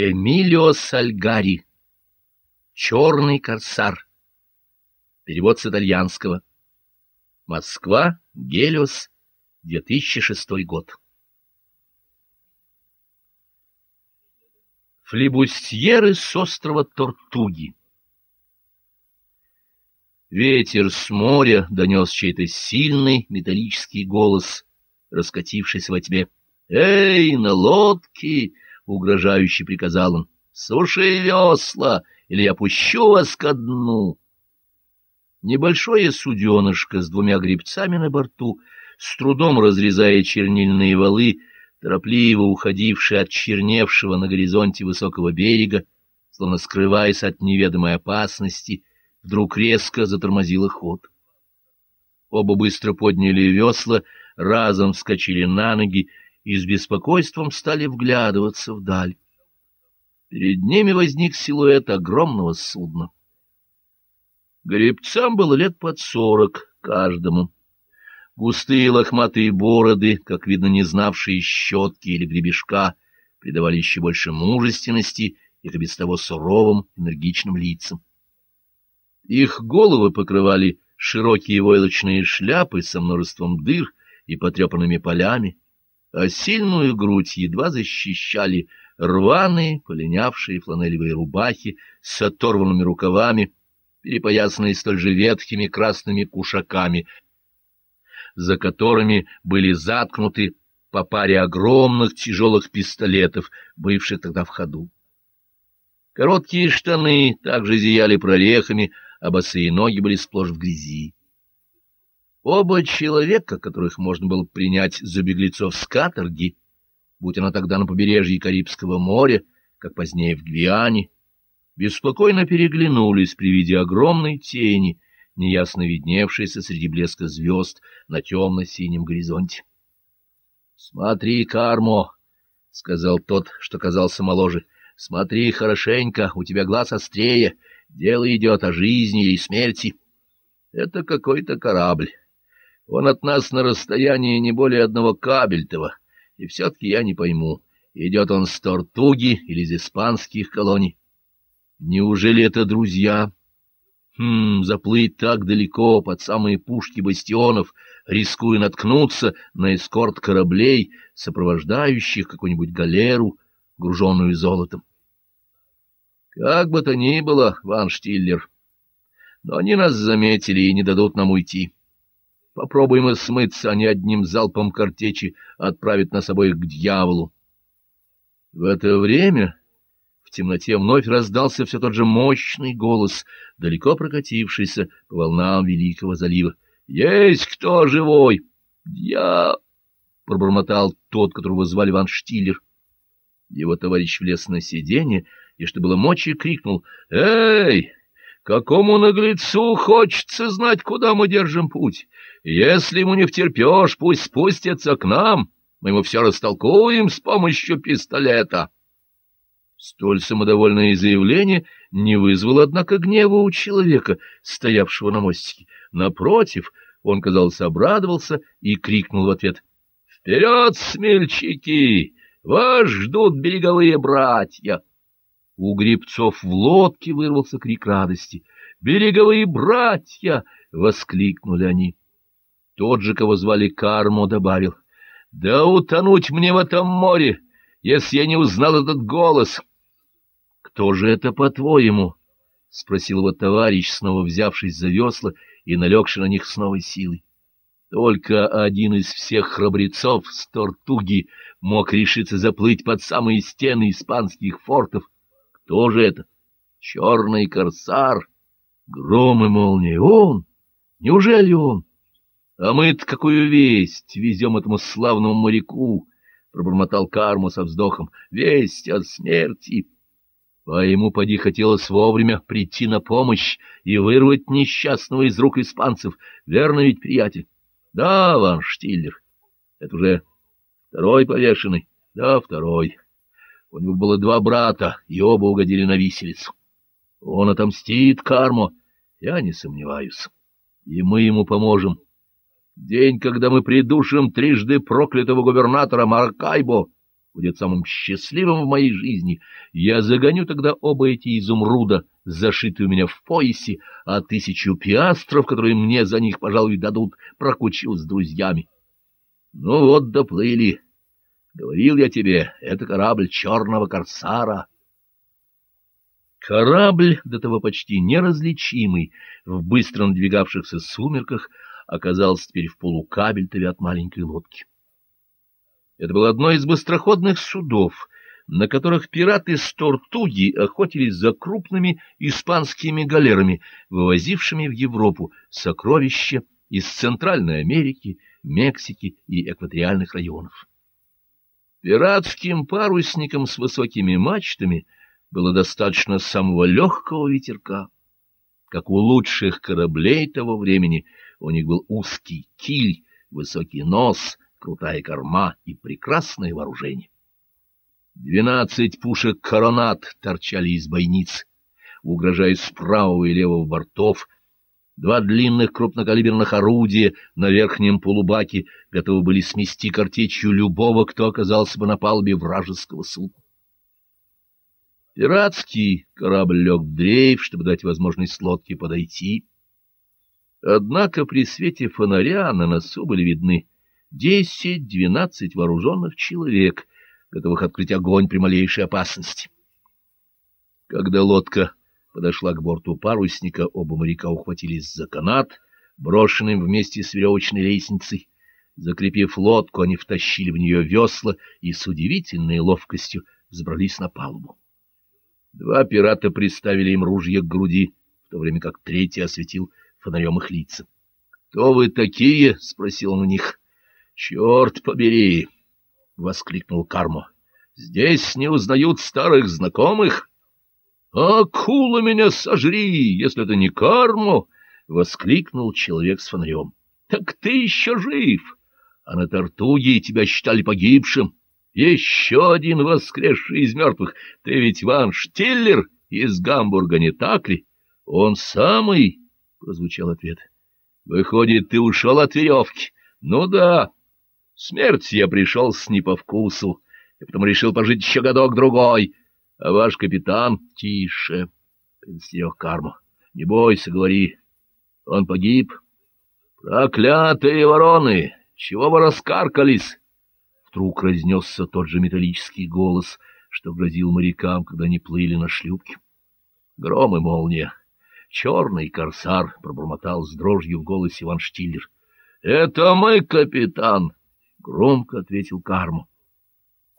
Эмилио Сальгари. Черный корсар. Перевод с итальянского. Москва, Гелиос, 2006 год. Флибустьеры с острова Тортуги. Ветер с моря донес чей-то сильный металлический голос, раскатившийся во тьме. «Эй, на лодке!» — угрожающе приказал он. «Суши весла, или я пущу вас ко дну!» Небольшое суденышко с двумя гребцами на борту, с трудом разрезая чернильные валы, торопливо уходившие от черневшего на горизонте высокого берега, словно скрываясь от неведомой опасности, вдруг резко затормозило ход. Оба быстро подняли весла, разом вскочили на ноги и с беспокойством стали вглядываться вдаль. Перед ними возник силуэт огромного судна. Гребцам было лет под сорок каждому. Густые лохматые бороды, как видно, не знавшие щетки или гребешка, придавали еще больше мужественности их без того суровым, энергичным лицам. Их головы покрывали широкие войлочные шляпы со множеством дыр и потрепанными полями, а сильную грудь едва защищали рваные, полинявшие фланелевые рубахи с оторванными рукавами, перепоясанные столь же ветхими красными кушаками, за которыми были заткнуты по паре огромных тяжелых пистолетов, бывших тогда в ходу. Короткие штаны также зияли прорехами, а босые ноги были сплошь в грязи. Оба человека, которых можно было принять за беглецов с каторги, будь она тогда на побережье Карибского моря, как позднее в Гвиане, беспокойно переглянулись при виде огромной тени, неясно видневшейся среди блеска звезд на темно-синем горизонте. — Смотри, Кармо, — сказал тот, что казался моложе, — смотри хорошенько, у тебя глаз острее, дело идет о жизни и смерти. Это какой-то корабль. Он от нас на расстоянии не более одного кабельтова, и все-таки я не пойму, идет он с Тортуги или из испанских колоний. Неужели это друзья? Хм, заплыть так далеко, под самые пушки бастионов, рискуя наткнуться на эскорт кораблей, сопровождающих какую-нибудь галеру, груженную золотом. Как бы то ни было, Ван Штиллер, но они нас заметили и не дадут нам уйти. Попробуем и смыться, они одним залпом картечи отправят нас обоих к дьяволу. В это время в темноте вновь раздался все тот же мощный голос, далеко прокатившийся по волнам Великого залива. — Есть кто живой? — Я... — пробормотал тот, которого звали Ван Штиллер. Его товарищ влез на сиденье и, что было мочи, крикнул. — Эй! Какому наглецу хочется знать, куда мы держим путь? Если ему не втерпешь, пусть спустится к нам, мы ему все растолкуем с помощью пистолета. Столь самодовольное заявление не вызвало, однако, гнева у человека, стоявшего на мостике. Напротив, он, казалось, обрадовался и крикнул в ответ. — Вперед, смельчаки! Вас ждут береговые братья! У грибцов в лодке вырвался крик радости. «Береговые братья!» — воскликнули они. Тот же, кого звали Кармо, добавил. «Да утонуть мне в этом море, если я не узнал этот голос!» «Кто же это, по-твоему?» — спросил его товарищ, снова взявшись за весла и налегший на них с новой силой. Только один из всех храбрецов с Тортуги мог решиться заплыть под самые стены испанских фортов. Кто же это? Черный корсар? Гром и молния. Он? Неужели он? А мы-то какую весть везем этому славному моряку? Пробормотал Карму со вздохом. Весть от смерти. А ему, поди, хотелось вовремя прийти на помощь и вырвать несчастного из рук испанцев. Верно ведь, приятель? Да, Ван Штиллер. Это уже второй повешенный. Да, второй. У него было два брата, и оба угодили на виселицу. Он отомстит карму, я не сомневаюсь. И мы ему поможем. День, когда мы придушим трижды проклятого губернатора Маркайбо, будет самым счастливым в моей жизни. Я загоню тогда оба эти изумруда, зашитые у меня в поясе, а тысячу пиастров, которые мне за них, пожалуй, дадут, прокучу с друзьями. Ну вот доплыли. Говорил я тебе, это корабль черного корсара. Корабль, до того почти неразличимый, в быстро надвигавшихся сумерках, оказался теперь в полукабельтове от маленькой лодки. Это было одно из быстроходных судов, на которых пираты с Тортуги охотились за крупными испанскими галерами, вывозившими в Европу сокровища из Центральной Америки, Мексики и экваториальных районов. Пиратским парусникам с высокими мачтами было достаточно самого легкого ветерка. Как у лучших кораблей того времени, у них был узкий киль, высокий нос — крутая корма и прекрасное вооружение. Двенадцать пушек коронат торчали из бойниц, угрожая с правого и левого бортов. Два длинных крупнокалиберных орудия на верхнем полубаке готовы были смести картечью любого, кто оказался бы на палубе вражеского судна. Пиратский корабль лег в дрейф, чтобы дать возможность лодке подойти. Однако при свете фонаря на носу были видны десять-двенадцать вооруженных человек, готовых открыть огонь при малейшей опасности. Когда лодка подошла к борту парусника, оба моряка ухватились за канат, брошенный вместе с веревочной лестницей. Закрепив лодку, они втащили в нее весла и с удивительной ловкостью взбрались на палубу. Два пирата приставили им ружья к груди, в то время как третий осветил фонарем их лица. — Кто вы такие? — спросил он у них. Черт побери! — воскликнул Кармо. — Здесь не узнают старых знакомых. — Акула меня сожри, если это не Кармо! — воскликнул человек с фонарем. — Так ты еще жив! А на Тартуге тебя считали погибшим. Еще один воскресший из мертвых. Ты ведь Ван Штиллер из Гамбурга, не так ли? — Он самый, — прозвучал ответ. — Выходит, ты ушел от веревки. Ну да. Смерть я пришел с не по вкусу, и потому решил пожить еще годок-другой. А ваш капитан... — Тише, — предостерег Карму. — Не бойся, говори. Он погиб. — Проклятые вороны! Чего вы раскаркались? Вдруг разнесся тот же металлический голос, что грозил морякам, когда они плыли на шлюпке. Гром и молния. Черный корсар пробормотал с дрожью в голосе Иван Штиллер. — Это мы, капитан! — громко ответил Карму.